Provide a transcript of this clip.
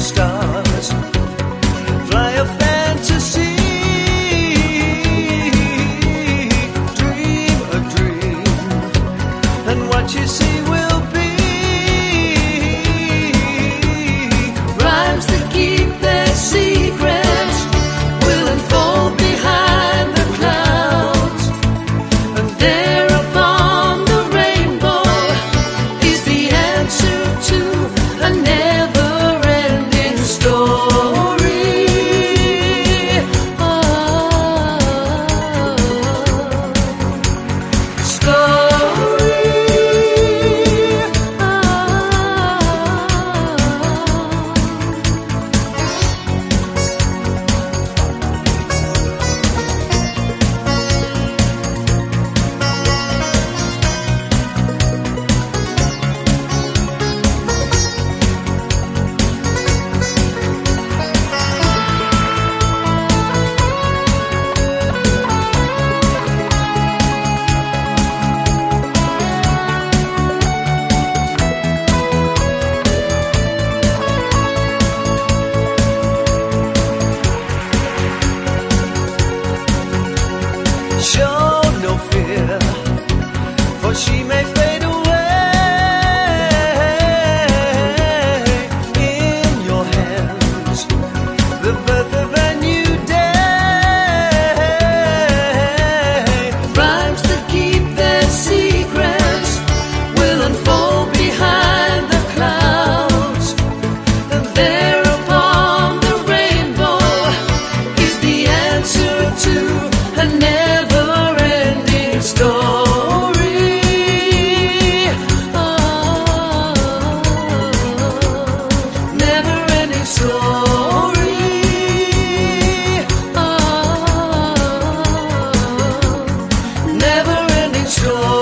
stars. Fly a fantasy. Dream a dream. And what you story.